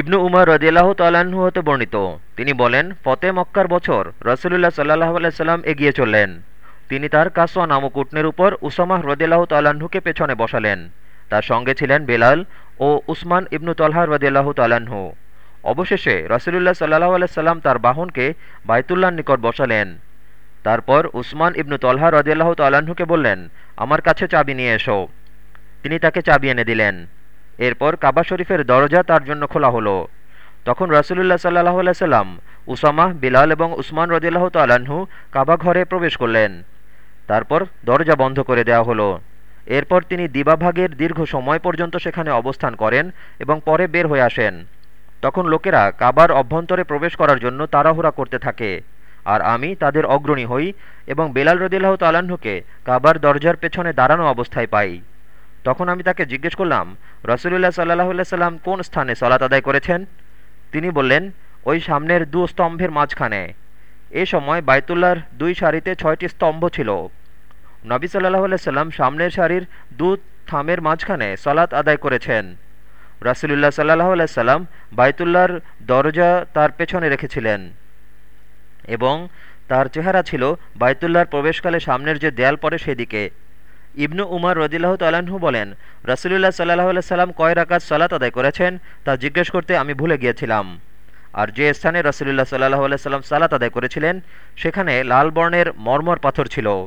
ইবনু উমর রদিয়াল্লাহ তাল্লাহ্ন হতে বর্ণিত। তিনি বলেন, ফতে মক্কার বছর রসুলুল্লাহ সাল্লাহ আলাইসাল্লাম এগিয়ে চললেন। তিনি তার কাসোয়া নামক উটনের উপর উসামাহ রদিয়াল্লাহ তাল্লাহ্নকে পেছনে বসালেন। তার সঙ্গে ছিলেন বেলাল ও উসমান ইবনু তলহা রদিয়াল্লাহ তাল্লাহ্ন অবশেষে রসুলুল্লাহ সাল্লাহ আলাইসাল্লাম তার বাহনকে বাইতুল্লাহর নিকট বসালেন। তারপর উসমান ইবনু তলহা রদিয়াল্লাহ তাল্লাহ্নকে বললেন, আমার কাছে চাবি নিয়ে এসো। তিনি তাকে চাবি এনে দিলেন। এরপর কাবা শরীফের দরজা তার জন্য খোলা হলো। তখন রসুলুল্লাহ সাল্লাহ সাল্লাম উসামাহ বিলাল এবং উসমান রদিল্লাহ তাল্লাহ্ন কাবা ঘরে প্রবেশ করলেন। তারপর দরজা বন্ধ করে দেওয়া হলো। এরপর তিনি দিবাভাগের দীর্ঘ সময় পর্যন্ত সেখানে অবস্থান করেন এবং পরে বের হয়ে আসেন। তখন লোকেরা কাবার অভ্যন্তরে প্রবেশ করার জন্য তাড়াহুড়া করতে থাকে। আর আমি তাদের অগ্রণী হই এবং বেলাল রদিল্লাহ তাল্লাহ্নকে কাবার দরজার পেছনে দাঁড়ানো অবস্থায় পাই। তখন আমি তাকে জিজ্ঞেস করলাম, রসুলুল্লাহ সাল্লাহ সাল্লাম কোন স্থানে সলাত আদায় করেছেন? তিনি বললেন, ওই সামনের দু স্তম্ভের মাঝখানে। এ সময় বাইতুল্লাহর দুই সারিতে ছয়টি স্তম্ভ ছিল। নবী সাল্লাহ সাল্লাম সামনের সারির দু থামের মাঝখানে সলাত আদায় করেছেন। রাসুলুল্লাহ সাল্লাহ সাল্লাম বাইতুল্লাহর দরজা তার পেছনে রেখেছিলেন এবং তার চেহারা ছিল বাইতুল্লাহর প্রবেশকালে সামনের যে দেয়াল পড়ে সেদিকে। ইবনু উমার রদিল্লাহ তালাহু বলেন, রসুলুল্লাহ সাল্লাহ সাল্লাম কয় রাকাত সালাত আদায় করেছেন তা জিজ্ঞেস করতে আমি ভুলে গিয়েছিলাম। আর যে স্থানে রসুলুল্লাহ সাল্লাহ সাল্লাম সালাত আদায় করেছিলেন, সেখানে লাল বর্ণের মর্মর পাথর ছিল।